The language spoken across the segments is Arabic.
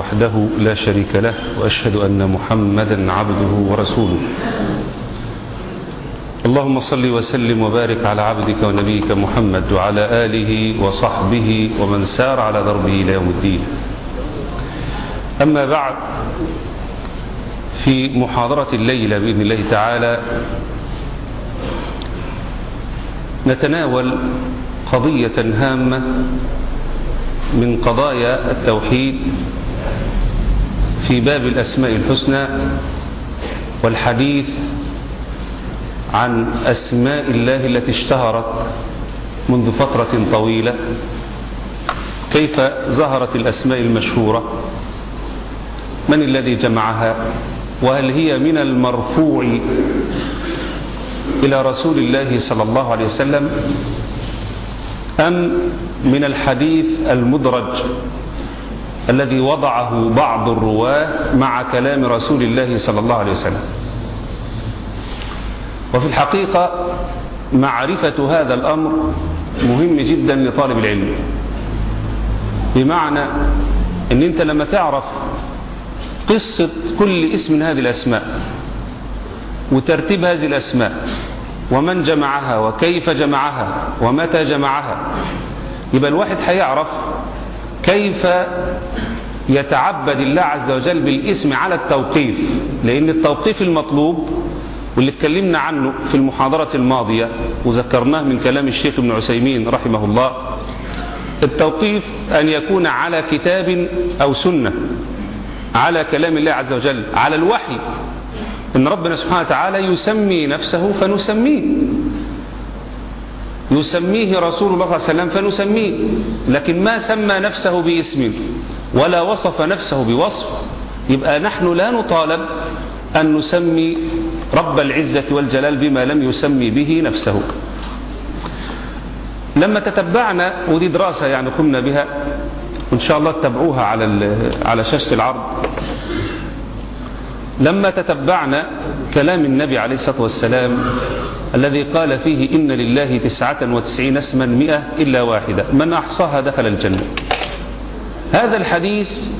وحده لا شريك له وأشهد أن محمدا عبده ورسوله. اللهم صل وسلم وبارك على عبدك ونبيك محمد وعلى آله وصحبه ومن سار على دربه إلى يوم الدين. أما بعد في محاضرة الليلة بإذن الله تعالى نتناول قضية هامة من قضايا التوحيد في باب الأسماء الحسنى والحديث عن أسماء الله التي اشتهرت منذ فترة طويلة. كيف ظهرت الأسماء المشهورة؟ من الذي جمعها؟ وهل هي من المرفوع إلى رسول الله صلى الله عليه وسلم أم من الحديث المدرج؟ الذي وضعه بعض الرواة مع كلام رسول الله صلى الله عليه وسلم. وفي الحقيقة معرفة هذا الأمر مهم جدا لطالب العلم. بمعنى أن أنت لما تعرف قصة كل اسم من هذه الأسماء وترتيب هذه الأسماء ومن جمعها وكيف جمعها ومتى جمعها يبقى الواحد هيعرف كيف يتعبد الله عز وجل بالاسم على التوقيف؟ لأن التوقيف المطلوب واللي اتكلمنا عنه في المحاضرة الماضية وذكرناه من كلام الشيخ ابن عسيمين رحمه الله التوقيف أن يكون على كتاب أو سنة على كلام الله عز وجل على الوحي إن ربنا سبحانه وتعالى يسمي نفسه فنسميه. يسميه رسول الله صلى الله عليه وسلم فنسميه لكن ما سمى نفسه باسم ولا وصف نفسه بوصف يبقى نحن لا نطالب أن نسمي رب العزة والجلال بما لم يسمي به نفسه. لما تتبعنا ودي دراسة يعني قمنا بها وإن شاء الله تتبعوها على على شاشة العرض. لما تتبعنا كلام النبي عليه الصلاة والسلام الذي قال فيه إن لله تسعة وتسعين اسما مئة إلا واحدة. من أحصاها دخل الجنة. هذا الحديث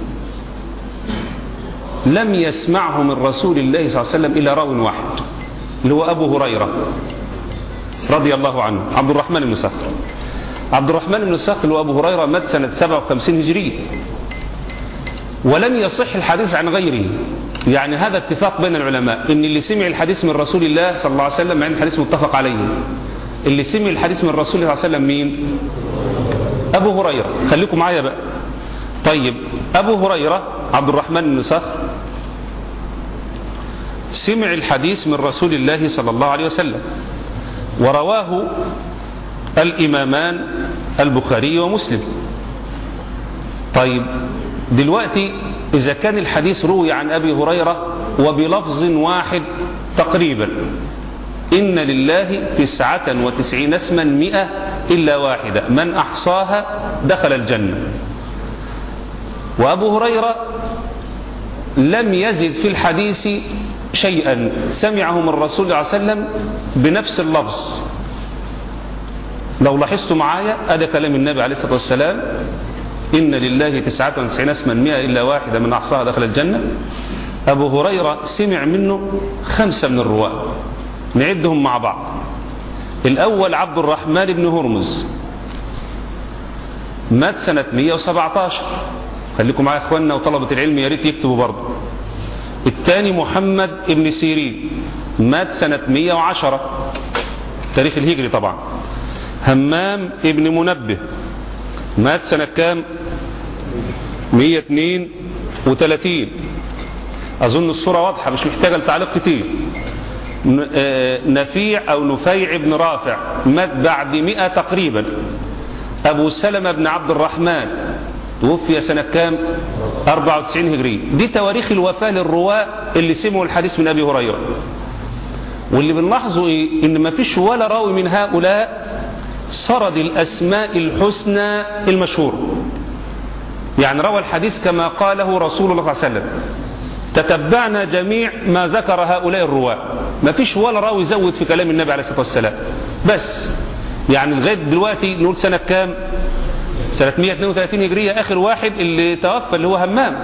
لم يسمعه من رسول الله صلى الله عليه وسلم إلا راو واحد اللي هو أبو هريرة رضي الله عنه عبد الرحمن بن صخر. عبد الرحمن بن صخر اللي هو أبو هريرة مات سنة 57 هجرية ولم يصح الحديث عن غيره. يعني هذا اتفاق بين العلماء. إن اللي سمع الحديث من رسول الله صلى الله عليه وسلم عن الحديث متفق عليه. اللي سمع الحديث من رسول الله صلى الله عليه وسلم مين؟ أبو هريرة. خليكم معايا بقى. طيب أبو هريرة عبد الرحمن بن صخر سمع الحديث من رسول الله صلى الله عليه وسلم. ورواه الإمامان البخاري ومسلم. طيب دلوقتي إذا كان الحديث روي عن أبي هريرة وبلفظ واحد تقريبا إن لله تسعة وتسعين اسما مئة إلا واحدة من أحصاها دخل الجنة. وأبو هريرة لم يزد في الحديث شيئا سمعه من رسول الله صلى الله عليه وسلم بنفس اللفظ. لو لاحظتوا معايا هذا كلام النبي عليه الصلاة والسلام إن لله تسعة وتسعين اسما مئة إلا واحدة من أحصاها دخل الجنة. أبو هريرة سمع منه خمسة من الرواة نعدهم مع بعض. الأول عبد الرحمن بن هرمز. مات سنة 117 خليكم معايا إخواننا وطلبة العلم يا ريت يكتبوا برضه. الثاني محمد بن سيرين. مات سنة 110 تاريخ الهجري طبعا. همام ابن منبه. مات سنة كام؟ 132 أظن الصورة واضحة مش محتاجة لتعليق كتير. نفيع أو نفيع بن رافع مات بعد 100 تقريبا. أبو سلمة بن عبد الرحمن توفي سنة كام؟ 94 هجرية دي تواريخ الوفاة للرواة اللي سمعوا الحديث من أبي هريرة. واللي بنلاحظه إيه؟ إن ما فيش ولا راوي من هؤلاء سرد الأسماء الحسنى المشهورة يعني روى الحديث كما قاله رسول الله صلى الله عليه وسلم. تتبعنا جميع ما ذكر هؤلاء الرواة. ما فيش ولا راوي زود في كلام النبي عليه الصلاة والسلام. بس. يعني لغاية دلوقتي نقول سنة كام؟ سنة 132 هجرية. آخر واحد اللي توفى اللي هو همام.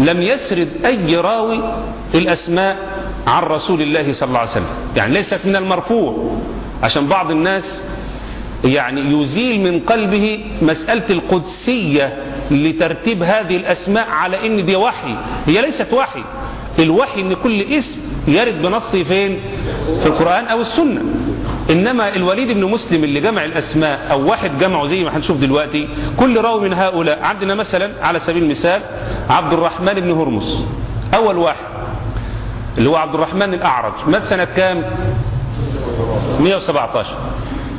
لم يسرد أي راوي الأسماء عن رسول الله صلى الله عليه وسلم. يعني ليست من المرفوع. عشان بعض الناس يعني يزيل من قلبه مسألة القدسية لترتيب هذه الأسماء على إن دي وحي. هي ليست وحي. الوحي إن كل اسم يرد بنصه فين؟ في القرآن أو السنة. إنما الوليد بن مسلم اللي جمع الأسماء أو واحد جمعه زي ما هنشوف دلوقتي كل راوي من هؤلاء. عندنا مثلا على سبيل المثال عبد الرحمن بن هرمز. أول واحد اللي هو عبد الرحمن الأعرج. مات سنة كام؟ 117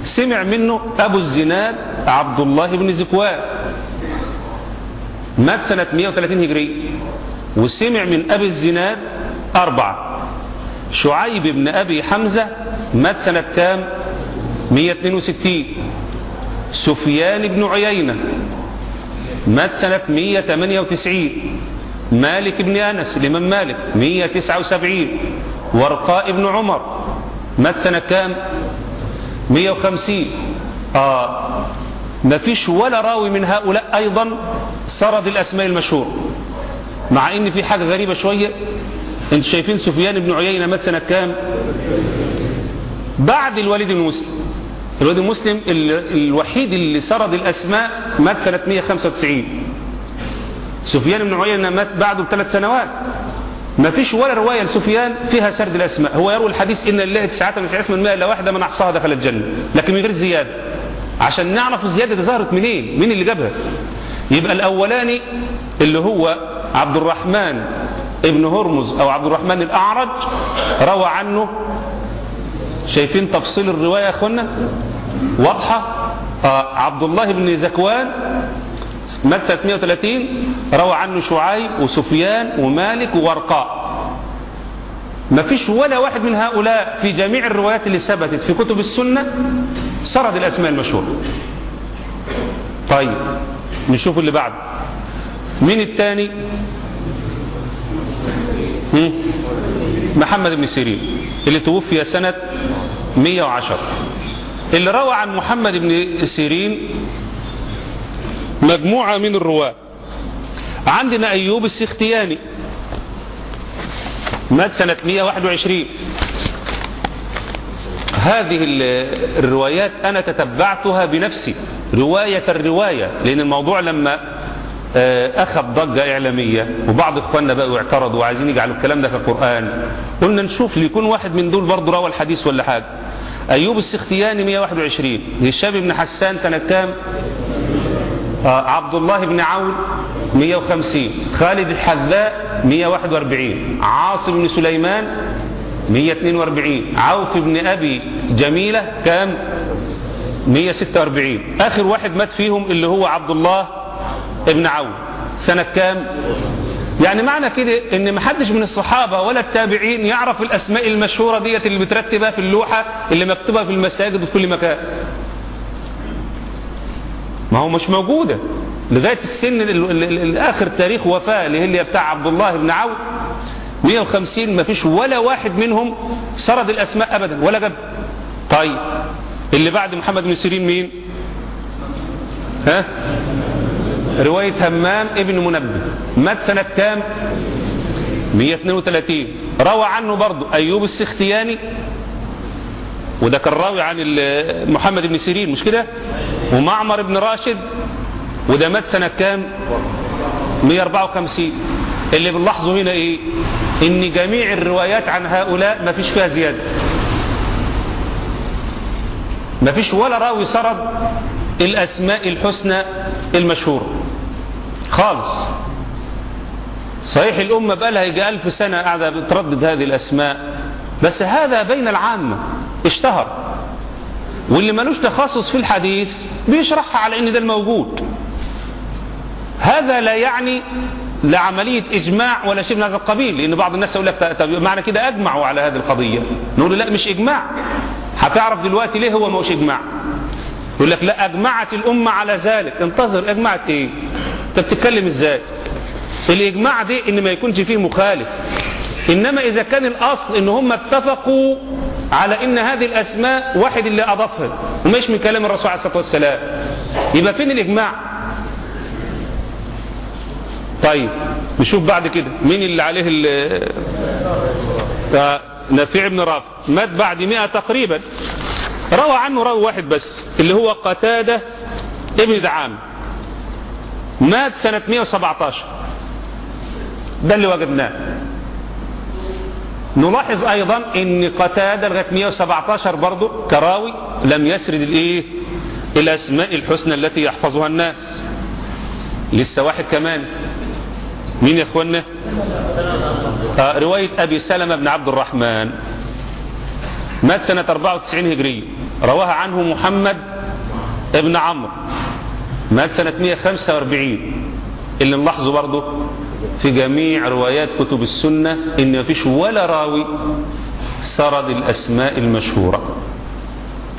سمع منه أبو الزناد عبد الله بن زكوان. مات سنة 130 هجري. وسمع من أبي الزناد أربعة. شعيب بن أبي حمزة مات سنة كام؟ 162 سفيان بن عيينة مات سنة 198 مالك بن أنس الإمام مالك؟ 179 ورقاء بن عمر مات سنة كام؟ 150 آه ما فيش ولا راوي من هؤلاء أيضا سرد الأسماء المشهورة مع إن في حاجة غريبة شوية. انت شايفين سفيان بن عيينة مات سنة كام؟ بعد الوليد بن مسلم. الوليد بن مسلم الوحيد اللي سرد الأسماء مات سنة 195 سفيان بن عيينة مات بعده بثلاث سنوات. ما فيش ولا رواية لسفيان فيها سرد الأسماء. هو يروي الحديث إن الله تسعة من اسم الماء إلا واحدة من أحصاها دخل الجنة لكن من غير زيادة. عشان نعرف الزيادة دي ظهرت منين؟ مين اللي جابها؟ يبقى الأولاني اللي هو عبد الرحمن ابن هرمز أو عبد الرحمن الأعرج روى عنه. شايفين تفصيل الرواية يا أخوانا؟ واضحة؟ آه عبد الله بن زكوان مات سنة 130 روى عنه شعيب وسفيان ومالك وورقاء ما فيش ولا واحد من هؤلاء في جميع الروايات اللي ثبتت في كتب السنة سرد الأسماء المشهورة. طيب نشوف اللي بعد. مين الثاني؟ محمد بن سيرين اللي توفي سنة 110 اللي روى عن محمد بن سيرين مجموعة من الرواة. عندنا أيوب السختياني مات سنة 121 هذه الروايات أنا تتبعتها بنفسي رواية الرواية لأن الموضوع لما أخذ ضجة إعلامية وبعض إخواننا بقوا اعترضوا وعايزين يجعلوا الكلام ده في القرآن. قلنا نشوف ليكون واحد من دول برضه روى الحديث ولا حاجة. أيوب السختياني 121 هشام بن حسان سنة كام؟ آه عبد الله بن عون 150 خالد الحذاء 141 عاصم بن سليمان 142 عوف بن أبي جميلة كام 146 آخر واحد مات فيهم اللي هو عبد الله ابن عون. سنة كام؟ يعني معنى كده إن محدش من الصحابة ولا التابعين يعرف الأسماء المشهورة ديت اللي بترتبها في اللوحة اللي مكتوبة في المساجد وفي كل مكان. ما هو مش موجودة. لغاية السن الآخر تاريخ وفاة اللي هي بتاع عبد الله بن عون 150 ما فيش ولا واحد منهم سرد الأسماء ابدا ولا جاب طيب اللي بعد محمد بن سيرين مين؟ ها؟ رواية همام ابن منبه. مات سنة كام؟ 132 روى عنه برضو أيوب السختياني وده كان راوي عن محمد بن سيرين مش كده؟ ومعمر بن راشد وده مات سنة كام؟ 154 اللي بنلاحظه هنا إيه؟ إن جميع الروايات عن هؤلاء ما فيش فيها زيادة. ما فيش ولا راوي سرد الأسماء الحسنى المشهورة. خالص. صحيح الأمة بقى لها يجي ألف سنة قاعدة بتردد هذه الأسماء بس هذا بين العامة اشتهر. واللي ملوش تخصص في الحديث بيشرحها على إن ده الموجود. هذا لا يعني لا عملية إجماع ولا شيء من هذا القبيل لأن بعض الناس يقول لك طب معنى كده أجمعوا على هذه القضية. نقول لا مش إجماع. هتعرف دلوقتي ليه هو مش إجماع؟ يقول لك لا أجمعت الأمة على ذلك. انتظر أجمعت إيه؟ أنت بتتكلم إزاي؟ الإجماع دي إن ما يكونش فيه مخالف. إنما إذا كان الأصل إن هم اتفقوا على إن هذه الأسماء واحد اللي أضافها. ومش من كلام الرسول عليه الصلاة والسلام. يبقى فين الإجماع؟ طيب نشوف بعد كده. مين اللي عليه ال نافع بن رافع. مات بعد مئة تقريبا. روى عنه راوي واحد بس اللي هو قتادة ابن دعام مات سنة 117 ده اللي وجدناه. نلاحظ أيضا إن قتادة لغاية 117 برضه كراوي لم يسرد الإيه؟ الاسماء الحسنى التي يحفظها الناس. لسه واحد كمان. مين يا اخوانا آه رواية أبي سلمة بن عبد الرحمن. مات سنة 94 هجرية. رواها عنه محمد ابن عمرو. مات سنة 145 اللي نلاحظه برضه في جميع روايات كتب السنة إن مفيش ولا راوي سرد الأسماء المشهورة.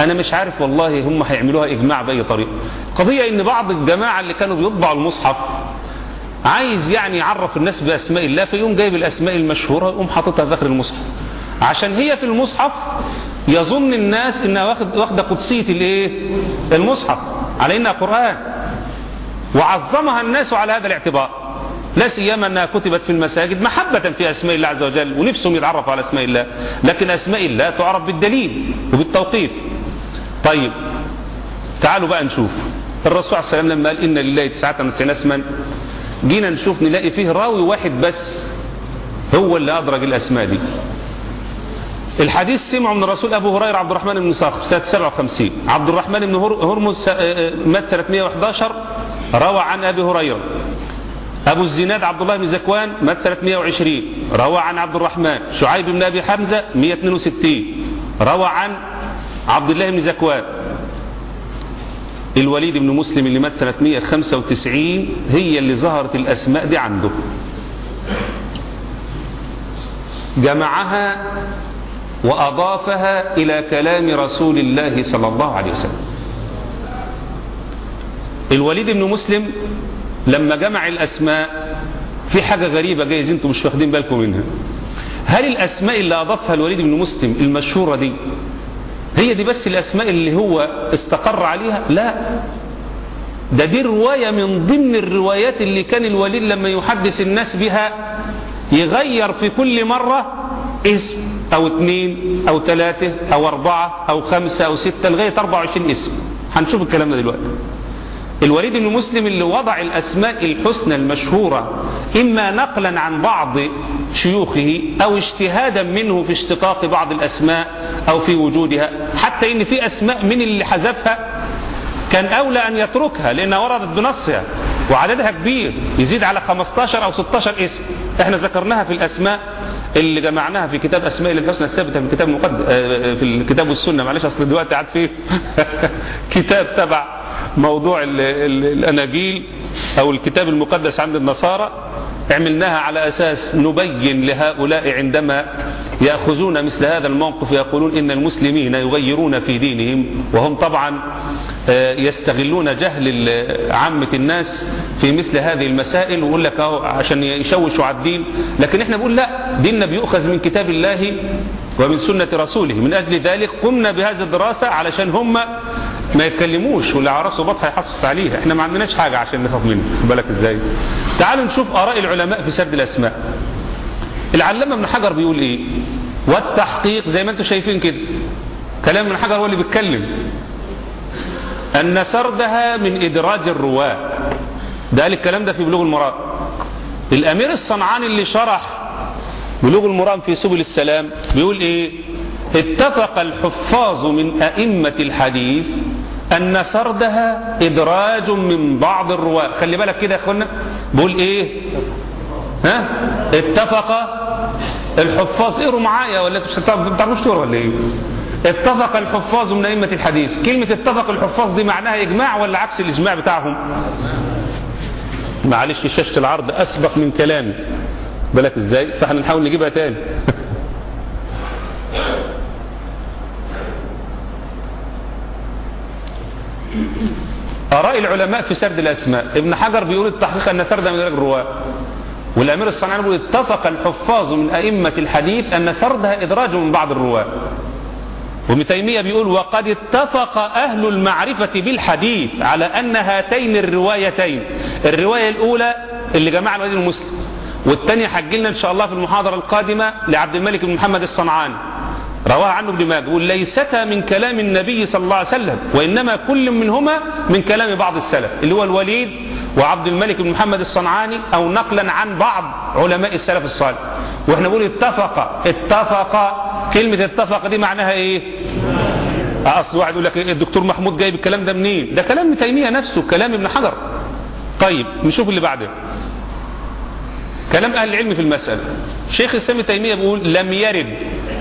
أنا مش عارف والله هم هيعملوها إجماع بأي طريقة قضية إن بعض الجماعة اللي كانوا بيطبعوا المصحف عايز يعني يعرف الناس بأسماء الله فيقوم جايب الأسماء المشهورة ويقوم حاططها داخل المصحف. عشان هي في المصحف يظن الناس إنها واخد واخدة قدسية الإيه؟ المصحف على إنها قرآن. وعظمها الناس على هذا الاعتبار. لا سيما أنها كتبت في المساجد محبة في أسماء الله عز وجل ونفسهم يتعرفوا على أسماء الله لكن أسماء الله تعرف بالدليل وبالتوقيف. طيب تعالوا بقى نشوف. الرسول عليه السلام لما قال إن لله 99 اسما. جينا نشوف نلاقي فيه راوي واحد بس هو اللي أدرج الأسماء دي. الحديث سمعه من الرسول أبو هريرة عبد الرحمن بن صخر سنة 57 عبد الرحمن بن هرمز مات سنة 111 روى عن أبي هريرة. أبو الزناد عبد الله بن زكوان مات سنة 120 روى عن عبد الرحمن شعيب بن أبي حمزة 162 روى عن عبد الله بن زكوان. الوليد بن مسلم اللي مات سنة 195 هي اللي ظهرت الأسماء دي عنده. جمعها وأضافها إلى كلام رسول الله صلى الله عليه وسلم. الوليد بن مسلم لما جمع الأسماء في حاجة غريبة جايز أنتم مش واخدين بالكم منها. هل الأسماء اللي أضافها الوليد بن مسلم المشهورة دي هي دي بس الأسماء اللي هو استقر عليها؟ لا. ده دي رواية من ضمن الروايات اللي كان الوليد لما يحدث الناس بها يغير في كل مرة اسم أو اثنين أو ثلاثة أو أربعة أو خمسة أو ستة لغاية 24 اسم. هنشوف الكلام ده دلوقتي. الوليد بن مسلم اللي وضع الأسماء الحسنى المشهورة إما نقلا عن بعض شيوخه أو اجتهادا منه في اشتقاق بعض الأسماء أو في وجودها حتى إن في أسماء من اللي حذفها كان أولى أن يتركها لأنها وردت بنصها وعددها كبير يزيد على 15 أو 16 اسم. إحنا ذكرناها في الأسماء اللي جمعناها في كتاب أسماء الحسنى الثابته في الكتاب المقدس في الكتاب والسنة معلش أصل دلوقتي قاعد فيه كتاب تبع موضوع ال ال الأناجيل أو الكتاب المقدس عند النصارى عملناها على أساس نبين لهؤلاء عندما يأخذون مثل هذا الموقف يقولون إن المسلمين يغيرون في دينهم وهم طبعا يستغلون جهل عامة الناس في مثل هذه المسائل ويقول لك عشان يشوشوا على الدين. لكن إحنا بنقول لا ديننا بيؤخذ من كتاب الله ومن سنة رسوله. من أجل ذلك قمنا بهذه الدراسة علشان هم ما يتكلموش واللي على راسه بطح يحصص عليها. إحنا ما عندناش حاجة عشان نخاف منه. بالك إزاي؟ تعالوا نشوف آراء العلماء في سرد الأسماء. العلامة ابن حجر بيقول إيه؟ والتحقيق زي ما أنتم شايفين كده. كلام ابن حجر هو اللي بيتكلم. أن سردها من إدراج الرواة. ده قال الكلام ده في بلوغ المرام. الأمير الصنعاني اللي شرح بلوغ المرام في سبل السلام بيقول إيه؟ اتفق الحفاظ من أئمة الحديث أن سردها إدراج من بعض الرواة. خلي بالك كده يا أخوانا. بقول إيه؟ ها؟ اتفق الحفاظ. اقروا معايا ولا بتعرفوش تقروا ولا إيه؟ اتفق الحفاظ من أئمة الحديث. كلمة اتفق الحفاظ دي معناها إجماع ولا عكس الإجماع بتاعهم؟ معلش شاشة العرض أسبق من كلامي بالك إزاي؟ فإحنا نحاول نجيبها تاني. آراء العلماء في سرد الأسماء. ابن حجر بيقول التحقيق أن سرد من الرواة والأمير الصنعاني بيقول اتفق الحفاظ من أئمة الحديث أن سردها إدراج من بعض الرواة. وابن تيمية بيقول وقد اتفق أهل المعرفة بالحديث على أن هاتين الروايتين. الرواية الأولى اللي جمع الوليد بن مسلم والتاني حج لنا إن شاء الله في المحاضرة القادمة لعبد الملك بن محمد الصنعاني. رواه عنه ابن ماجه ليستا من كلام النبي صلى الله عليه وسلم وإنما كل منهما من كلام بعض السلف اللي هو الوليد وعبد الملك بن محمد الصنعاني أو نقلا عن بعض علماء السلف الصالح. وإحنا بنقول اتفق. اتفق. كلمة اتفق دي معناها إيه؟ أصل واحد يقول لك الدكتور محمود جايب الكلام ده منين؟ ده كلام تيمية نفسه كلام ابن حجر. طيب نشوف اللي بعده. كلام أهل العلم في المسألة. شيخ الإسلام ابن تيمية بيقول لم يرد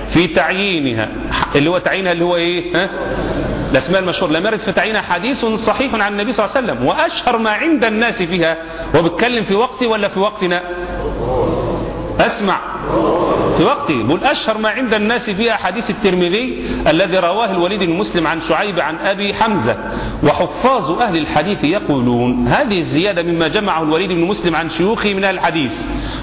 في تعيينها اللي هو تعيينها اللي هو إيه؟ ها؟ الأسماء المشهور لم يرد في تعيينها حديث صحيح عن النبي صلى الله عليه وسلم وأشهر ما عند الناس فيها. وبتكلم في وقتي ولا في وقتنا؟ أسمع في وقته بقول أشهر ما عند الناس فيها حديث الترمذي الذي رواه الوليد المسلم عن شعيب عن أبي حمزة. وحفاظ أهل الحديث يقولون هذه الزيادة مما جمعه الوليد بن مسلم عن شيوخه من الحديث.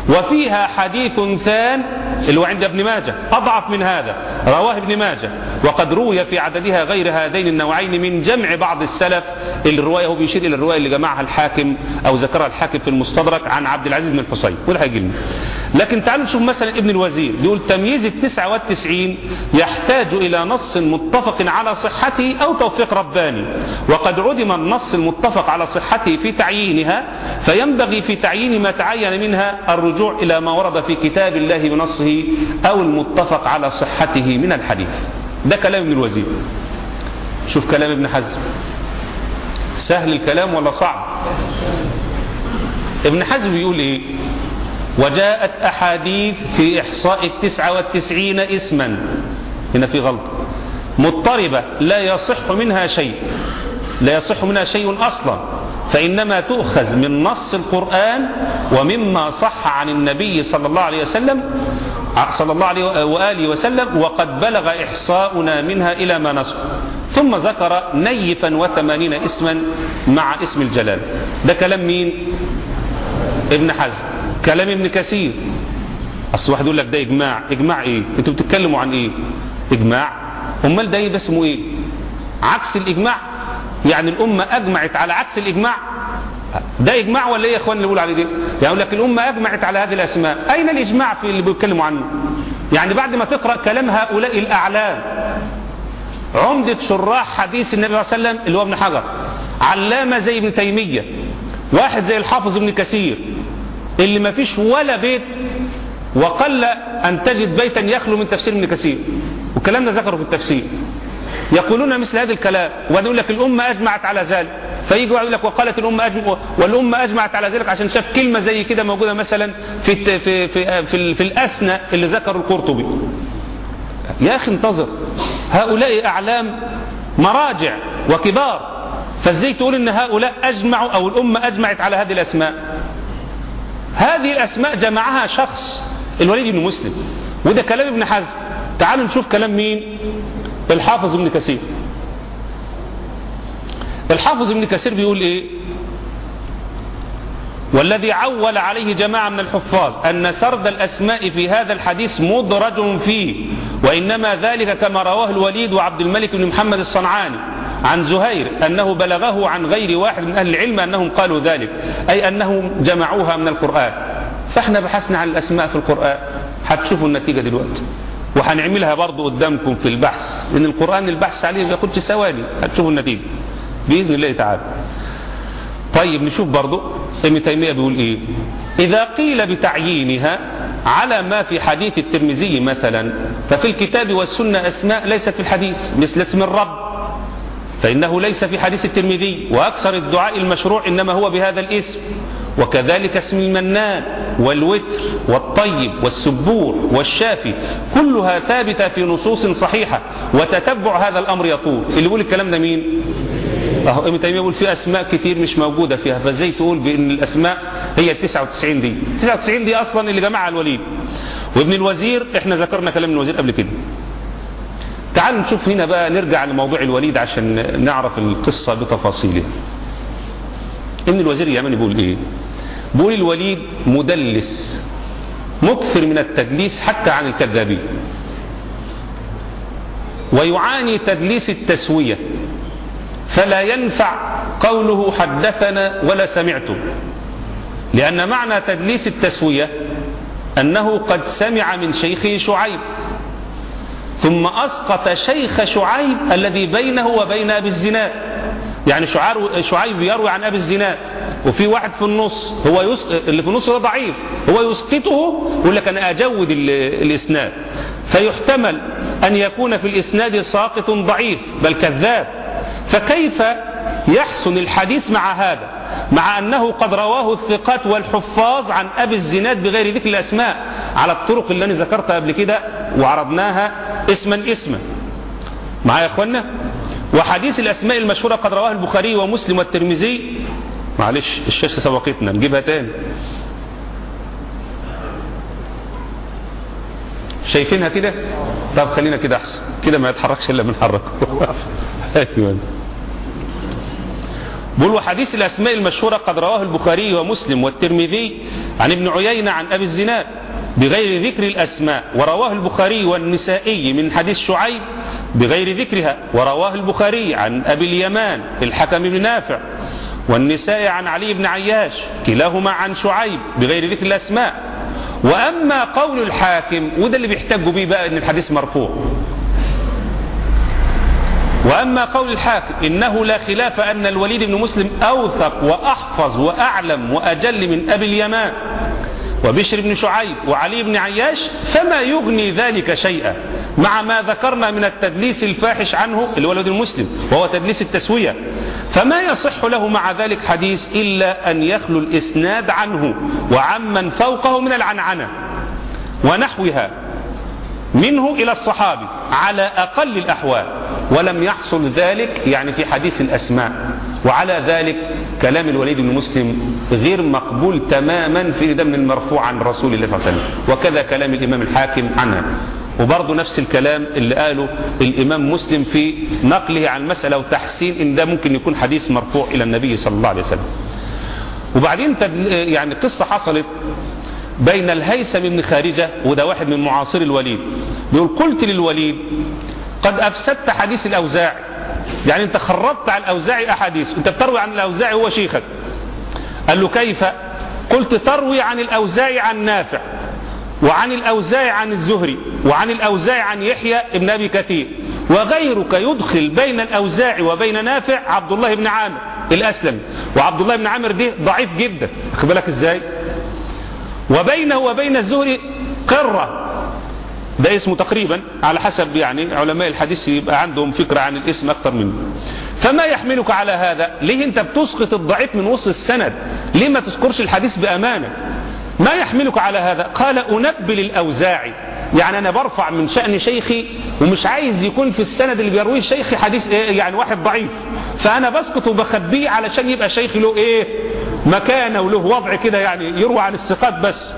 وفيها حديث ثان اللي هو عند ابن ماجه. أضعف من هذا. رواه ابن ماجه. وقد روي في عددها غير هذين النوعين من جمع بعض السلف الرواية هو بيشير إلى الرواية اللي جمعها الحاكم أو ذكرها الحاكم في المستدرك عن عبد العزيز بن الحصين وده هيجي لكن تعالوا نشوف مثلا ابن الوزير بيقول تمييز التسعة والتسعين يحتاج إلى نص متفق على صحته أو توفيق رباني. وقد عدم النص المتفق على صحته في تعيينها فينبغي في تعيين ما تعين منها الرجوع إلى ما ورد في كتاب الله بنصه أو المتفق على صحته من الحديث. ده كلام ابن الوزير. شوف كلام ابن حزم. سهل الكلام ولا صعب؟ ابن حزم بيقول إيه؟ وجاءت أحاديث في إحصاء التسعة والتسعين اسما. هنا في غلط. مضطربة لا يصح منها شيء. لا يصح منها شيء أصلا. فإنما تؤخذ من نص القرآن ومما صح عن النبي صلى الله عليه وسلم صلى الله عليه وآله وسلم وقد بلغ إحصاؤنا منها إلى ما نصر ثم ذكر نيفا وثمانين اسما مع اسم الجلال. ده كلام مين؟ ابن حزم. كلام ابن كثير. أصل واحد يقول لك ده إجماع. إجماع إيه؟ أنتوا بتتكلموا عن إيه؟ إجماع. أمال ده إيه؟ ده اسمه إيه؟ عكس الإجماع. يعني الأمة أجمعت على عكس الإجماع. ده إجماع ولا إيه يا إخوان اللي بيقول عليه ده يعني يقول لك الأمة أجمعت على هذه الأسماء. أين الإجماع في اللي بيتكلموا عنه؟ يعني بعد ما تقرأ كلام هؤلاء الأعلام عمدة شراح حديث النبي صلى الله عليه وسلم اللي هو ابن حجر. علامة زي ابن تيمية. واحد زي الحافظ ابن كثير. اللي ما فيش ولا بيت وقل أن تجد بيتا يخلو من تفسير ابن كثير. والكلام ده ذكره في التفسير. يقولون مثل هذا الكلام. ويقول لك الأمة أجمعت على ذلك. فيجي يقول لك وقالت الأمة أجمع والأمة أجمعت على ذلك عشان شاف كلمة زي كده موجودة مثلا في في في في, في, في الأسنى اللي ذكره القرطبي. يا أخي انتظر. هؤلاء أعلام مراجع وكبار. فازاي تقول إن هؤلاء أجمعوا أو الأمة أجمعت على هذه الأسماء؟ هذه الأسماء جمعها شخص الوليد بن مسلم. وده كلام ابن حزم. تعالوا نشوف كلام مين؟ الحافظ ابن كثير. الحافظ ابن كثير بيقول إيه؟ والذي عول عليه جماعة من الحفاظ أن سرد الأسماء في هذا الحديث مدرج فيه. وإنما ذلك كما رواه الوليد وعبد الملك بن محمد الصنعاني عن زهير أنه بلغه عن غير واحد من أهل العلم أنهم قالوا ذلك أي أنهم جمعوها من القرآن. فإحنا بحثنا عن الأسماء في القرآن هتشوفوا النتيجة دلوقتي. وهنعملها برضو قدامكم في البحث لأن القرآن البحث عليه ما ثواني هتشوفوا النتيجة. بإذن الله تعالى. طيب نشوف برضو. ابن تيمية بيقول إيه؟ إذا قيل بتعيينها على ما في حديث الترمذي مثلا ففي الكتاب والسنة أسماء ليست في الحديث مثل اسم الرب. فإنه ليس في حديث الترمذي وأكثر الدعاء المشروع إنما هو بهذا الاسم. وكذلك اسم المنان والوتر والطيب والسبور والشافي كلها ثابتة في نصوص صحيحة وتتبع هذا الأمر يطول. اللي يقول الكلام ده مين؟ اهو ابن تيمية بيقول في أسماء كتير مش موجودة فيها فازاي تقول بأن الأسماء هي ال 99 دي؟ 99 دي أصلا اللي جمعها الوليد. وابن الوزير إحنا ذكرنا كلام الوزير قبل كده. تعالوا نشوف هنا بقى نرجع لموضوع الوليد عشان نعرف القصة بتفاصيلها ابن الوزير اليمني بيقول إيه؟ بيقول الوليد مدلس مكثر من التدليس حتى عن الكذابين. ويعاني تدليس التسوية. فلا ينفع قوله حدثنا ولا سمعته. لأن معنى تدليس التسوية أنه قد سمع من شيخه شعيب ثم أسقط شيخ شعيب الذي بينه وبين أبي الزناد. يعني شعيب يروي عن أبي الزناد وفي واحد في النص هو يس... اللي في النص هو ضعيف هو يسقطه يقول لك أنا أجود ال... الإسناد. فيحتمل أن يكون في الإسناد ساقط ضعيف بل كذاب. فكيف يحسن الحديث مع هذا؟ مع أنه قد رواه الثقات والحفاظ عن أبي الزناد بغير ذكر الأسماء على الطرق اللي أنا ذكرتها قبل كده وعرضناها اسما اسما. معايا يا أخوانا وحديث الأسماء المشهورة قد رواه البخاري ومسلم والترمذي. معلش الشاشة سبقتنا نجيبها تاني. شايفينها كده؟ طب خلينا كده أحسن كده ما يتحركش إلا بنحركه أيوه. بقول حديث الأسماء المشهورة قد رواه البخاري ومسلم والترمذي عن ابن عيينة عن أبي الزناد بغير ذكر الأسماء ورواه البخاري والنسائي من حديث شعيب بغير ذكرها ورواه البخاري عن أبي اليمان الحكم بن نافع والنسائي عن علي بن عياش كلاهما عن شعيب بغير ذكر الأسماء. وأما قول الحاكم وده اللي بيحتجوا بيه بقى أن الحديث مرفوع. وأما قول الحاكم إنه لا خلاف أن الوليد بن مسلم أوثق وأحفظ وأعلم وأجل من أبي اليمان وبشر بن شعيب وعلي بن عياش فما يغني ذلك شيئا. مع ما ذكرنا من التدليس الفاحش عنه اللي هو الولد المسلم وهو تدليس التسوية. فما يصح له مع ذلك حديث إلا أن يخلو الإسناد عنه وعمن فوقه من العنعنة ونحوها. منه إلى الصحابي على أقل الأحوال. ولم يحصل ذلك يعني في حديث الأسماء. وعلى ذلك كلام الوليد بن مسلم غير مقبول تماما في دم المرفوع عن رسول الله صلى الله عليه وسلم. وكذا كلام الإمام الحاكم عنها وبرضه نفس الكلام اللي قاله الإمام مسلم في نقله عن المسألة وتحسين إن ده ممكن يكون حديث مرفوع إلى النبي صلى الله عليه وسلم. وبعدين يعني قصة حصلت بين الهيثم بن خارجة وده واحد من معاصر الوليد. بيقول قلت للوليد قد أفسدت حديث الأوزاعي يعني أنت خربت على الأوزاعي أحاديث. أنت بتروي عن الأوزاعي هو شيخك. قال له كيف؟ قلت تروي عن الأوزاعي عن نافع وعن الأوزاعي عن الزهري وعن الأوزاعي عن يحيى ابن أبي كثير وغيرك يدخل بين الأوزاعي وبين نافع عبد الله بن عامر الأسلمي. وعبد الله بن عامر ده ضعيف جدا. بالك إزاي؟ وبينه وبين الزهري قرة. ده اسمه تقريبا على حسب يعني علماء الحديث يبقى عندهم فكرة عن الاسم أكثر منه. فما يحملك على هذا؟ ليه أنت بتسقط الضعيف من وسط السند؟ ليه ما تذكرش الحديث بأمانة؟ ما يحملك على هذا؟ قال أنبل الأوزاعي يعني أنا برفع من شأن شيخي ومش عايز يكون في السند اللي بيرويه شيخي حديث إيه يعني واحد ضعيف. فأنا بسقط وبخبيه علشان يبقى شيخي له إيه؟ مكانة وله وضع كده يعني يروى عن الثقات بس.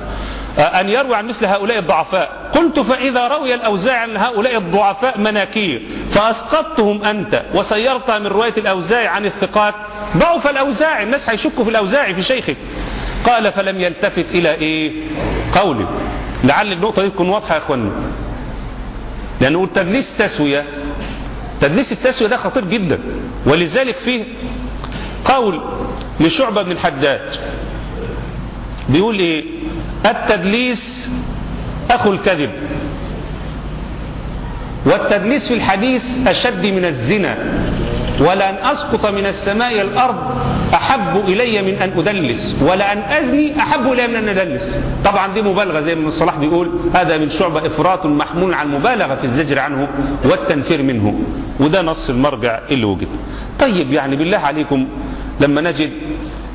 أن يروي عن مثل هؤلاء الضعفاء. قلت فإذا روي الأوزاعي عن هؤلاء الضعفاء مناكير. فأسقطتهم أنت وسيرتها من رواية الأوزاعي عن الثقات. ضعف الأوزاعي الناس هيشكوا في الأوزاعي في شيخك. قال فلم يلتفت إلى إيه؟ قولي. لعل النقطة دي تكون واضحة يا أخوانا لأنه التدليس تسوية تدليس التسوية ده خطير جدا. ولذلك فيه قول لشعبة بن الحجاج. بيقول إيه التدليس أخو الكذب. والتدليس في الحديث أشد من الزنا. ولأن أسقط من السماء الأرض أحب إلي من أن أدلس. ولأن أزني أحب إلي من أن أدلس. طبعا دي مبالغة زي ما الصلاح بيقول هذا من شعبة إفراط محمول على المبالغة في الزجر عنه والتنفير منه. وده نص المرجع اللي وجد. طيب يعني بالله عليكم لما نجد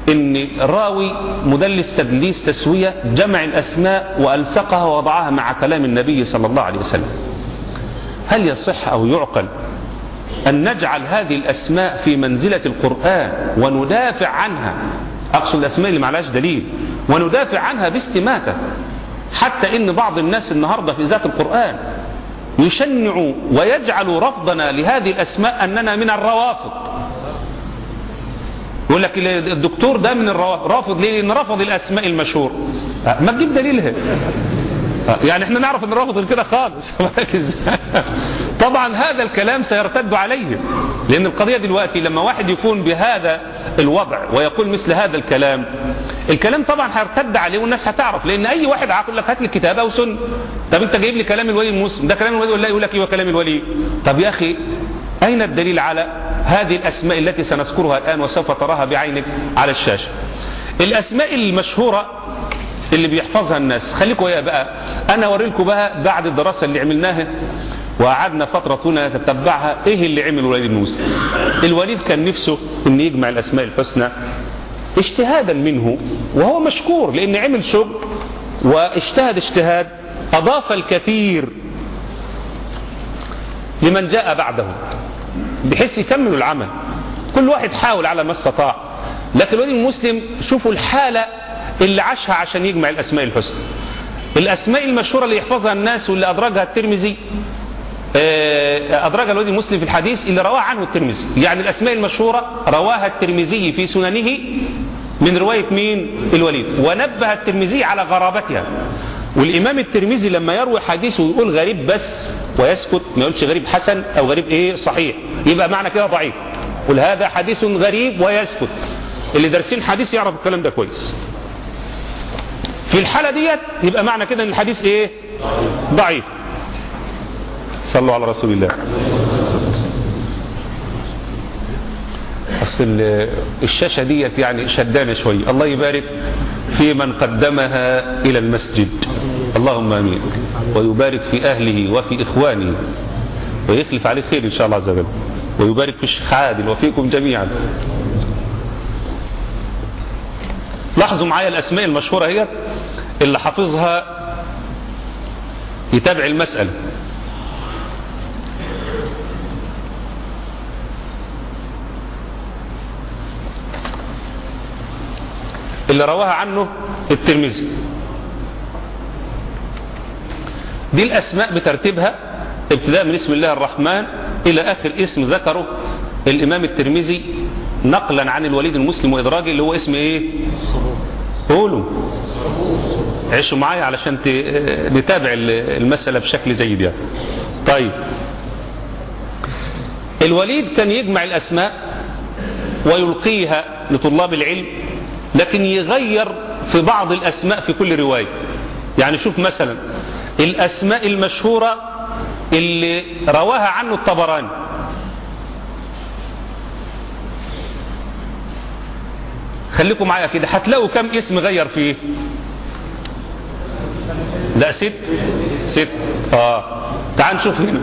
إن راوي مدلس تدليس تسوية جمع الأسماء وألصقها ووضعها مع كلام النبي صلى الله عليه وسلم. هل يصح أو يعقل أن نجعل هذه الأسماء في منزلة القرآن وندافع عنها؟ أقصد الأسماء اللي معلاش دليل. وندافع عنها باستماتة. حتى إن بعض الناس النهاردة في ذات القرآن يشنع ويجعل رفضنا لهذه الأسماء أننا من الروافض. يقول لك الدكتور ده من الرافض ليه؟ لأن رفض الأسماء المشهور. ما تجيب دليلها يعني إحنا نعرف إن الرافض كده خالص. طبعا هذا الكلام سيرتد عليه لأن القضية دلوقتي لما واحد يكون بهذا الوضع ويقول مثل هذا الكلام الكلام طبعا هيرتد عليه والناس هتعرف. لأن أي واحد عاقل لك هات لي كتاب أو سنة. طب أنت جايب لي كلام الولي المسلم ده كلام الولي ولا يقول لك أيوه كلام الولي؟ طب يا أخي أين الدليل على هذه الأسماء التي سنذكرها الآن وسوف تراها بعينك على الشاشة. الأسماء المشهورة اللي بيحفظها الناس خليكم يا بقى. أنا اوريلكم بقى بعد الدراسة اللي عملناها وقعدنا فترة طولة نتتبعها. إيه اللي عمل الوليد بن مسلم الوليد كان نفسه ان يجمع الأسماء الحسنى اجتهادا منه وهو مشكور لأن عمل شغل واجتهد اجتهاد أضاف الكثير لمن جاء بعده. بحيث يكملوا العمل. كل واحد حاول على ما استطاع. لكن الوليد المسلم شوفوا الحالة اللي عاشها عشان يجمع الأسماء الحسنى. الأسماء المشهورة اللي يحفظها الناس واللي أدرجها الترمذي أدرج الوليد المسلم في الحديث اللي رواه عنه الترمذي. يعني الأسماء المشهورة رواها الترمذي في سننه من رواية مين؟ الوليد. ونبه الترمذي على غرابتها. والإمام الترمذي لما يروي حديث ويقول غريب بس ويسكت ما يقولش غريب حسن أو غريب إيه صحيح. يبقى معنى كده ضعيف. قل هذا حديث غريب ويسكت. اللي دارسين حديث يعرف الكلام ده كويس. في الحالة ديت يبقى معنى كده إن الحديث إيه؟ ضعيف. صلوا على رسول الله. أصل الشاشة ديت يعني شدانة شوي. الله يبارك في من قدمها إلى المسجد. اللهم أمين. ويبارك في أهله وفي إخوانه. ويخلف عليه خير إن شاء الله عز وجل. ويبارك في الشيخ عادل وفيكم جميعا. لاحظوا معايا الأسماء المشهورة هي اللي حافظها يتابع المسألة. اللي رواها عنه الترمذي. دي الأسماء بترتيبها ابتداء من اسم الله الرحمن إلى آخر اسم ذكره الإمام الترمذي نقلا عن الوليد المسلم وإدراجه اللي هو اسم إيه؟ قولوا عيشوا معايا علشان نتابع المسألة بشكل جيد يعني. طيب. الوليد كان يجمع الأسماء ويلقيها لطلاب العلم لكن يغير في بعض الأسماء في كل رواية. يعني شوف مثلا الأسماء المشهورة اللي رواها عنه الطبراني. خليكم معايا كده هتلاقوا كم اسم غير فيه. لا ست. ست. آه. تعال نشوف هنا.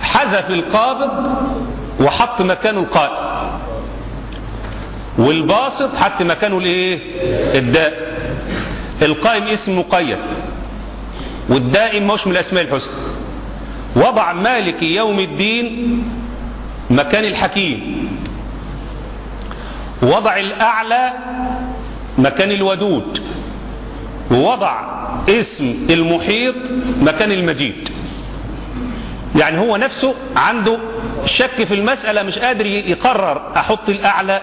حذف القابض وحط مكانه القائم والباسط حط مكانه الايه؟ الداء. القائم اسم مقيد. والدائم مش من الأسماء الحسنى. وضع مالك يوم الدين مكان الحكيم. وضع الأعلى مكان الودود. ووضع اسم المحيط مكان المجيد. يعني هو نفسه عنده شك في المسألة مش قادر يقرر أحط الأعلى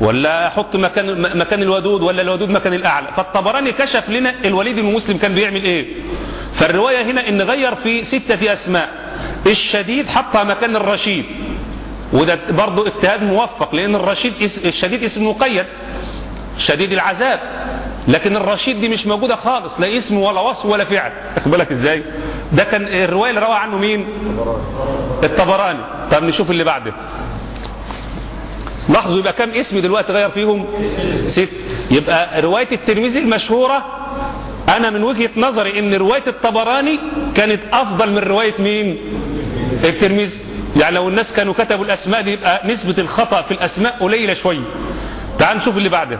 ولا أحط مكان مكان الودود ولا الودود مكان الأعلى. فالطبراني كشف لنا الوليد بن مسلم كان بيعمل إيه؟ فالرواية هنا إن غير في ستة أسماء. الشديد حطها مكان الرشيد. وده برضه اجتهاد موفق لأن الرشيد الشديد اسم مقيد. شديد العذاب. لكن الرشيد دي مش موجودة خالص لا اسم ولا وصف ولا فعل. اخد بالك إزاي؟ ده كان الرواية اللي روى عنه مين؟ الطبراني. طب نشوف اللي بعده. لاحظوا يبقى كم اسم دلوقتي غير فيهم؟ ست. يبقى رواية الترمذي المشهورة أنا من وجهة نظري إن رواية الطبراني كانت أفضل من رواية مين؟ الترمذي. يعني لو الناس كانوا كتبوا الأسماء دي يبقى نسبة الخطأ في الأسماء قليلة شوية تعال نشوف اللي بعده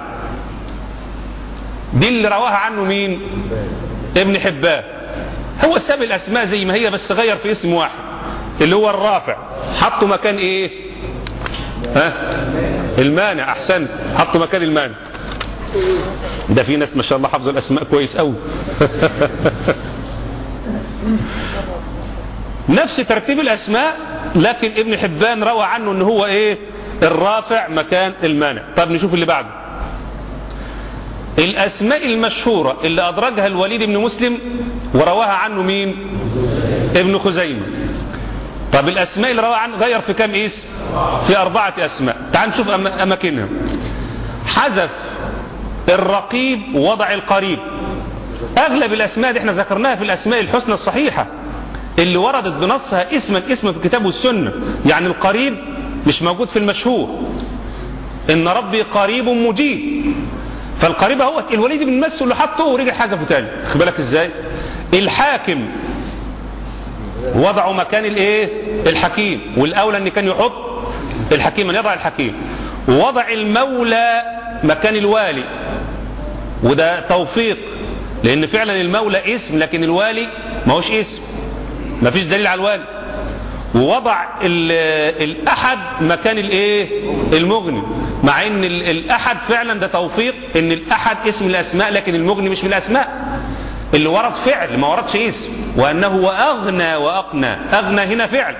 دي اللي رواها عنه مين؟ ابن حبان. هو ساب الأسماء زي ما هي بس غير في اسم واحد. اللي هو الرافع. حطه مكان إيه؟ ها؟ المانع. احسن حطه مكان المانع. ده في ناس ما شاء الله حافظوا الأسماء كويس قوي نفس ترتيب الأسماء لكن ابن حبان روى عنه إن هو إيه؟ الرافع مكان المانع. طب نشوف اللي بعده. الأسماء المشهورة اللي أدرجها الوليد بن مسلم ورواها عنه مين؟ ابن خزيمة. طب الأسماء اللي رواها عنه غير في كم اسم؟ في أربعة أسماء. تعال نشوف أماكنهم. حذف الرقيب ووضع القريب. أغلب الأسماء دي إحنا ذكرناها في الأسماء الحسنى الصحيحة. اللي وردت بنصها اسما اسما في الكتاب والسنة يعني القريب مش موجود في المشهور. إن ربي قريب مجيب. فالقريب هو الوليد بن مس اللي حطه ورجع حذفه تاني. خد بالك إزاي؟ الحاكم. وضعوا مكان الإيه؟ الحكيم. والأولى إن كان يحط الحكيم. ان يضع الحكيم؟ ووضع المولى مكان الوالي. وده توفيق لأن فعلا المولى اسم لكن الوالي ما هوش اسم ما فيش دليل على الوالي. ووضع الأحد مكان الإيه؟ المغني مع إن الأحد فعلا ده توفيق إن الأحد اسم الأسماء لكن المغني مش من الأسماء. اللي ورد فعل ما وردش اسم. وأنه هو اغنى وأقنى أغنى هنا فعل.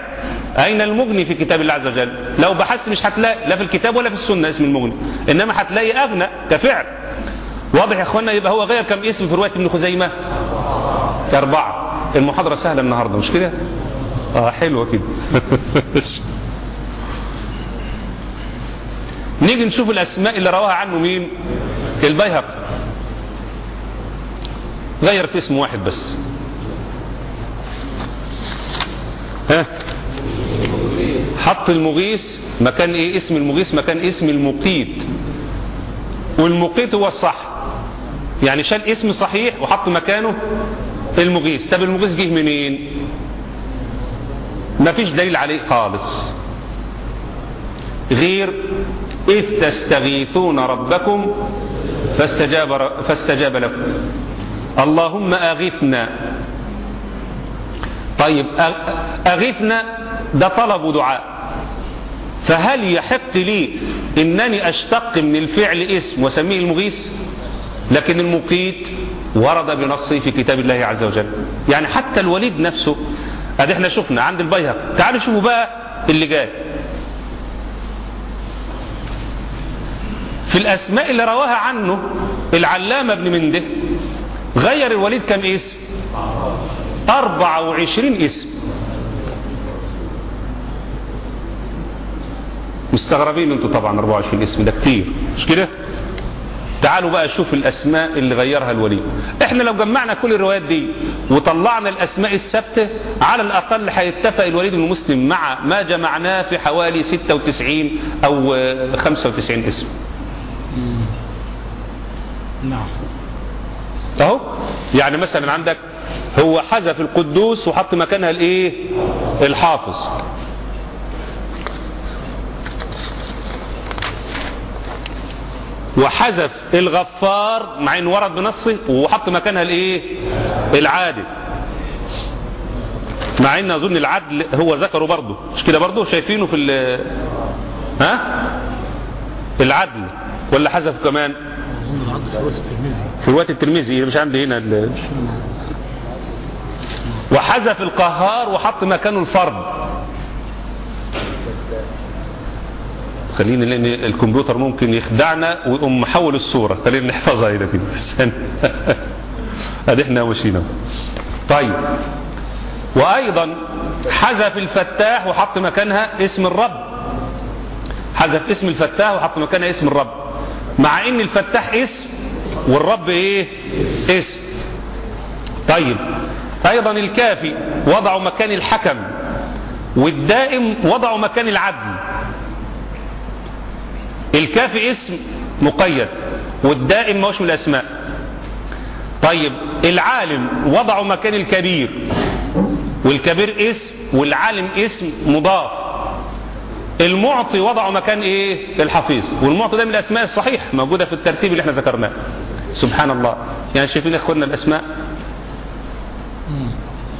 أين المغني في كتاب الله عز وجل؟ لو بحثت مش هتلاقي لا في الكتاب ولا في السنة اسم المغني. إنما هتلاقي أغنى كفعل. واضح يا اخوانا يبقى هو غير كم اسم في رواية ابن خزيمة؟ أربعة. المحاضرة سهلة النهارده مش كده؟ آه حلوة كده نيجي نشوف الأسماء اللي رواها عنه مين؟ البيهقي. غير في اسم واحد بس. ها؟ حط المغيث مكان إيه؟ اسم المغيث مكان اسم المقيت. والمقيت هو الصح. يعني شال اسم صحيح وحط مكانه المغيث. طب المغيث جه منين؟ ما فيش دليل عليه خالص. غير إذ تستغيثون ربكم فاستجاب, فاستجاب لكم. اللهم أغثنا. طيب أغثنا ده طلب ودعاء فهل يحق لي إنني أشتق من الفعل اسم وسميه المغيث؟ لكن المقيت ورد بنصه في كتاب الله عز وجل. يعني حتى الوليد نفسه ادي إحنا شفنا عند البيهق تعالوا شوفوا بقى اللي جاي. في الأسماء اللي رواها عنه العلامة ابن منده غير الوليد كم اسم؟ 24 اسم. مستغربين أنتوا طبعا 24 اسم ده كتير. مش كده؟ تعالوا بقى شوف الأسماء اللي غيرها الوليد. إحنا لو جمعنا كل الروايات دي وطلعنا الأسماء الثابتة على الأقل هيتفق الوليد بن مسلم مع ما جمعناه في حوالي 96 أو 95 اسم. نعم. أهو. يعني مثلا عندك هو حذف القدوس وحط مكانها الإيه؟ الحافظ. وحذف الغفار مع إن ورد بنصه وحط مكانها الإيه؟ العادل. مع إن أظن العدل هو ذكره برضه. مش كده برضه؟ شايفينه في ها؟ العدل. ولا حذف كمان؟ في رواية الترمذي. مش عندي هنا. وحذف القهار وحط مكانه الفرد. خلينا لأن الكمبيوتر ممكن يخدعنا ويقوم محول الصورة. خلينا نحفظها هنا كده. ادي إحنا ماشيين طيب. وأيضا حذف الفتاح وحط مكانها اسم الرب. حذف اسم الفتاح وحط مكانها اسم الرب. مع إن الفتاح اسم والرب إيه؟ اسم. طيب. أيضا الكافي وضعوا مكان الحكم. والدائم وضعوا مكان العدل. الكافي اسم مقيد والدائم ما هوش من الأسماء. طيب العالم وضعوا مكان الكبير والكبير اسم والعالم اسم مضاف. المعطي وضعوا مكان إيه؟ الحفيظ. والمعطي ده من الأسماء الصحيح موجودة في الترتيب اللي إحنا ذكرناه. سبحان الله يعني شايفين يا اخوانا الاسماء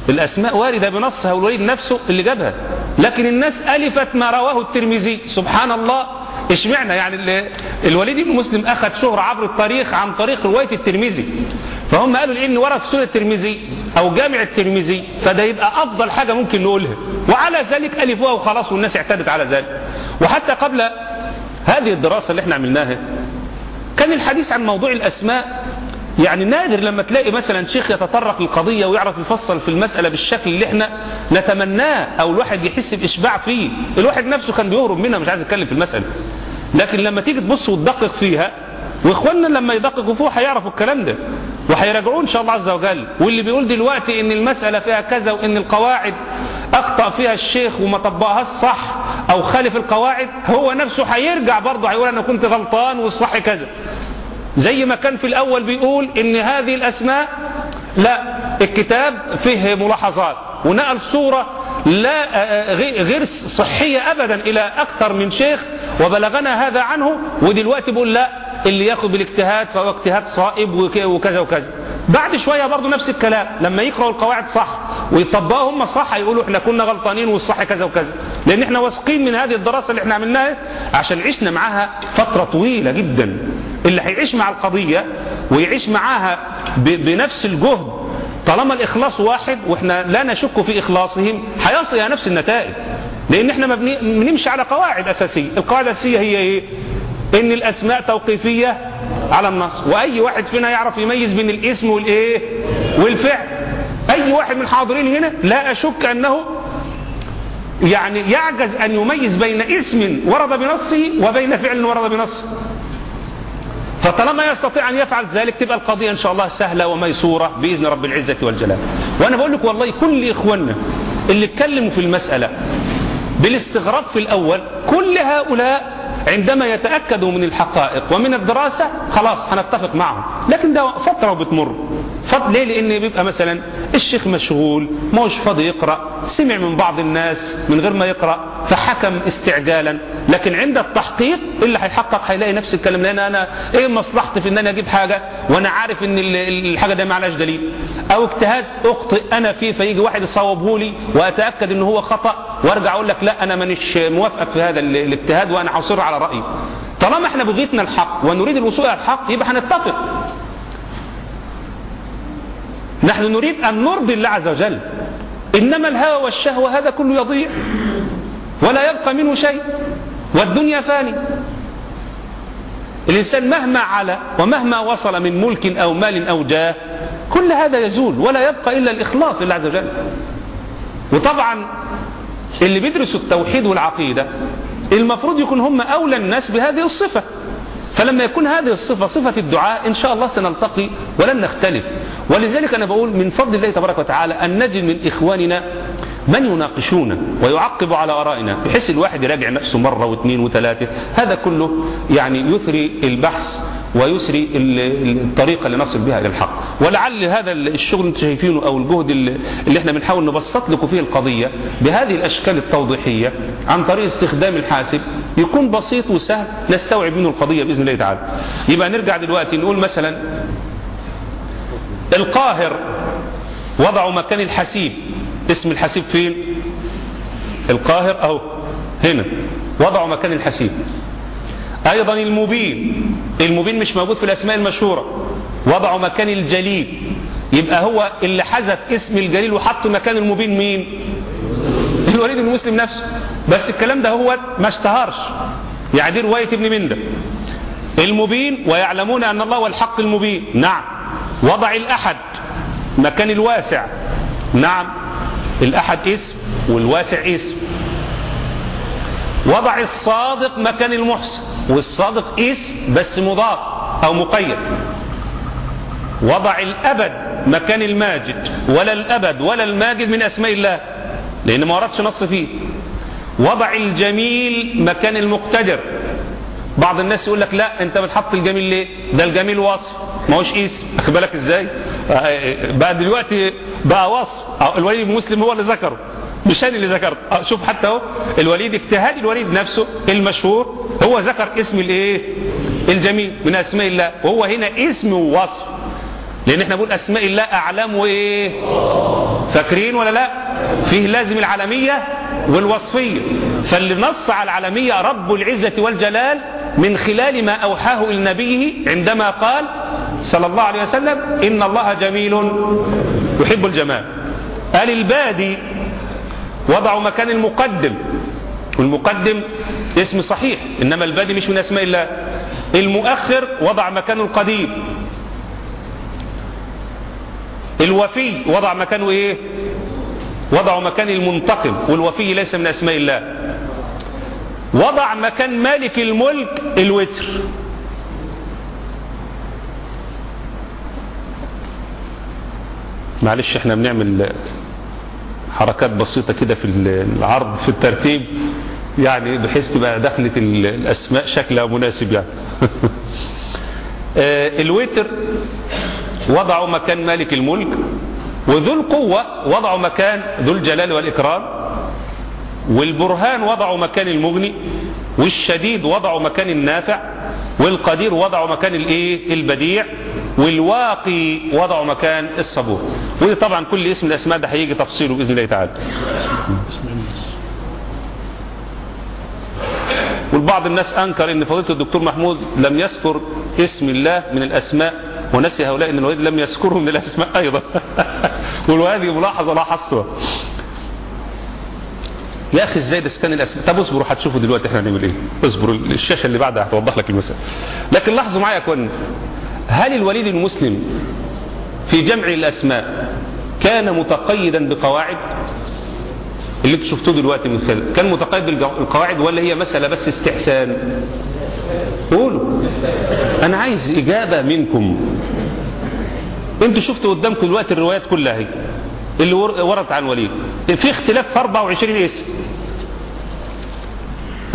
الأسماء واردة بنصها والوليد نفسه اللي جابها. لكن الناس ألفت ما رواه الترمذي. سبحان الله اشمعنا يعني ال- الوليد بن مسلم أخذ شهرة عبر التاريخ عن طريق رواية الترمذي. فهم قالوا لأن ورد سنه الترمذي أو جامع الترمذي فده يبقى أفضل حاجة ممكن نقولها. وعلى ذلك الفوها وخلاص والناس اعتادت على ذلك. وحتى قبل هذه الدراسة اللي إحنا عملناها كان الحديث عن موضوع الأسماء يعني نادر لما تلاقي مثلا شيخ يتطرق للقضية ويعرف يفصل في المسألة بالشكل اللي إحنا نتمناه أو الواحد يحس بإشباع فيه. الواحد نفسه كان بيهرب منها مش عايز يتكلم في المسألة. لكن لما تيجي تبص وتدقق فيها وإخواننا لما يدققوا فيها هيعرفوا الكلام ده وهيراجعوه إن شاء الله عز وجل. واللي بيقول دلوقتي إن المسألة فيها كذا وإن القواعد أخطأ فيها الشيخ وما طبقهاش صح أو خالف القواعد هو نفسه هيرجع برضه هيقول أنا كنت غلطان والصح كذا. زي ما كان في الأول بيقول إن هذه الأسماء لا الكتاب فيه ملاحظات. ونقل صورة لا غير صحية ابدا إلى أكثر من شيخ وبلغنا هذا عنه ودلوقتي بيقول لا اللي ياخد بالاجتهاد فهو اجتهاد صائب وكذا وكذا. بعد شوية برضو نفس الكلام لما يقرأوا القواعد صح ويطبقوا هم صح يقولوا إحنا كنا غلطانين والصح كذا وكذا. لأن إحنا واثقين من هذه الدراسة اللي إحنا عملناها عشان عشنا معاها فترة طويلة جدا. اللي هيعيش مع القضية ويعيش معاها بنفس الجهد طالما الإخلاص واحد وإحنا لا نشك في إخلاصهم هيصل إلى نفس النتائج. لأن إحنا بنمشي على قواعد أساسية. القاعدة الأساسية هي إيه؟ إن الأسماء توقيفية على النص. وأي واحد فينا يعرف يميز بين الاسم والإيه؟ والفعل. أي واحد من الحاضرين هنا لا أشك أنه يعني يعجز أن يميز بين اسم ورد بنصه وبين فعل ورد بنصه. فطالما يستطيع أن يفعل ذلك تبقى القضية إن شاء الله سهلة وميسورة بإذن رب العزة والجلال. وأنا بقول لك والله كل إخواننا اللي اتكلموا في المسألة بالاستغراب في الأول كل هؤلاء عندما يتأكدوا من الحقائق ومن الدراسة خلاص هنتفق معهم. لكن ده فترة وبتمر. فترة ليه؟ لأن بيبقى مثلا الشيخ مشغول ما هوش فاضي يقرأ سمع من بعض الناس من غير ما يقرأ فحكم استعجالا. لكن عند التحقيق اللي هيحقق هيلاقي نفس الكلام. لأن أنا إيه مصلحتي في أن أنا أجيب حاجة وأنا عارف أن الحاجة ده معلاش دليل. أو اجتهاد أخطئ أنا فيه فيجي واحد يصوبه لي وأتأكد أنه هو خطأ وأرجع أقول لك لا أنا مانيش موافقك في هذا الاجتهاد وأنا هصر على رأيي. طالما إحنا بغيتنا الحق ونريد الوصول إلى الحق يبقى هنتفق. نحن نريد أن نرضي الله عز وجل. إنما الهوى والشهوة هذا كله يضيع. ولا يبقى منه شيء. والدنيا فاني. الإنسان مهما علا ومهما وصل من ملك أو مال أو جاه كل هذا يزول. ولا يبقى إلا الإخلاص لله عز وجل. وطبعا اللي بيدرسوا التوحيد والعقيدة المفروض يكون هم أولى الناس بهذه الصفة. فلما يكون هذه الصفة صفة الدعاء إن شاء الله سنلتقي ولن نختلف. ولذلك أنا بقول من فضل الله تبارك وتعالى أن نجد من إخواننا من يناقشونا ويعقب على آرائنا بحيث الواحد يراجع نفسه مرة واثنين وثلاثة. هذا كله يعني يثري البحث ويسري الطريقة اللي نصل بها إلى الحق. ولعل هذا الشغل أنتم شايفينه أو الجهد اللي إحنا بنحاول نبسط لكم فيه القضية بهذه الأشكال التوضيحية عن طريق استخدام الحاسب يكون بسيط وسهل نستوعب منه القضية بإذن الله تعالى. يبقى نرجع دلوقتي نقول مثلا القاهر وضعوا مكان الحسيب اسم الحسيب فين؟ القاهر أهو هنا. وضعوا مكان الحسيب أيضا المبين. المبين مش موجود في الأسماء المشهورة. وضعوا مكان الجليل. يبقى هو اللي حذف اسم الجليل وحط مكان المبين مين؟ الوليد بن مسلم نفسه. بس الكلام ده هو ما اشتهرش. يعني دي رواية ابن مندة المبين ويعلمون أن الله هو الحق المبين. نعم. وضع الأحد. مكان الواسع. نعم. الأحد اسم والواسع اسم. وضع الصادق مكان المحسن. والصادق اسم بس مضاف أو مقيد. وضع الأبد مكان الماجد ولا الأبد ولا الماجد من أسماء الله لأن ما وردش نص فيه. وضع الجميل مكان المقتدر. بعض الناس يقول لك لا أنت بتحط الجميل ليه؟ ده الجميل وصف. ما هوش اسم أخد بالك إزاي؟ بقى دلوقتي بقى وصف. الوليد بن مسلم هو اللي ذكره. مش أنا اللي ذكرت. شوف حتى أهو الوليد اجتهاد الوليد نفسه المشهور هو ذكر اسم الإيه؟ الجميل من أسماء الله وهو هنا اسم ووصف لأن إحنا بنقول أسماء الله اعلام وإيه؟ فاكرين ولا لا؟ فيه لازم العالمية والوصفية. فاللي نص على العالمية رب العزة والجلال من خلال ما أوحاه إلى نبيه عندما قال صلى الله عليه وسلم إن الله جميل يحب الجمال. قال البادي وضعوا مكان المقدم. والمقدم اسم صحيح إنما البادي مش من أسماء الله. المؤخر وضع مكان القديم. الوفي وضع مكانه إيه؟ وضعوا مكان المنتقم والوفي ليس من أسماء الله. وضع مكان مالك الملك الوتر. معلش إحنا بنعمل حركات بسيطة كده في العرض في الترتيب يعني بحيث تبقى دخلة الأسماء شكلها مناسب يعني. الوتر وضعوا مكان مالك الملك وذو القوة وضعوا مكان ذو الجلال والإكرام والبرهان وضعوا مكان المغني والشديد وضعوا مكان النافع والقدير وضعوا مكان الايه؟ البديع والواقي وضعوا مكان الصبور. ودي طبعا كل اسم الأسماء ده هيجي تفصيله بإذن الله تعالى. والبعض الناس أنكر إن فضيلة الدكتور محمود لم يذكر اسم الله من الأسماء ونسي هؤلاء إن الوليد لم يذكره من الأسماء أيضا. وهذه ملاحظه لاحظتها يا أخي إزاي ده كان الاسماء طب اصبروا هتشوفوا دلوقتي إحنا هنعمل إيه؟ اصبروا الشاشة اللي بعدها هتوضح لك المسألة. لكن لاحظوا معايا يا أخوان هل الوليد المسلم في جمع الأسماء كان متقيدا بقواعد؟ اللي أنتوا شفتوه دلوقتي من خلال كان متقيد بالقواعد ولا هي مسألة بس استحسان؟ قولوا. أنا عايز إجابة منكم. أنتوا شفتوا قدامكم دلوقتي الروايات كلها هي اللي وردت عن وليد. في اختلاف في 24 اسم.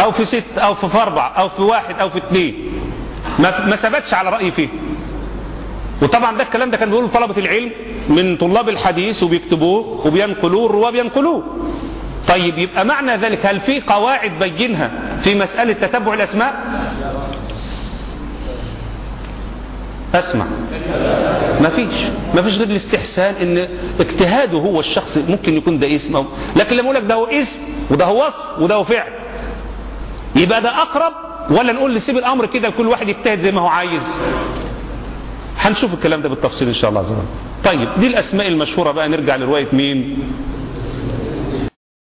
أو في ست أو في أربع أو في واحد أو في اثنين. ما, ما ثبتش على رأي فيه. وطبعا ده الكلام ده كان بيقوله طلبة العلم من طلاب الحديث وبيكتبوه وبينقلوه الرواة بينقلوه طيب يبقى معنى ذلك هل في قواعد بينها في مسألة تتبع الأسماء؟ أسمع. ما فيش. ما فيش غير الاستحسان إن اجتهاده هو الشخص ممكن يكون ده اسم أو لكن لما لك ده هو اسم وده هو وصف وده هو فعل. يبقى ده أقرب ولا نقول نسيب الأمر كده لكل واحد يجتهد زي ما هو عايز؟ هنشوف الكلام ده بالتفصيل إن شاء الله عز طيب دي الأسماء المشهورة بقى. نرجع لرواية مين؟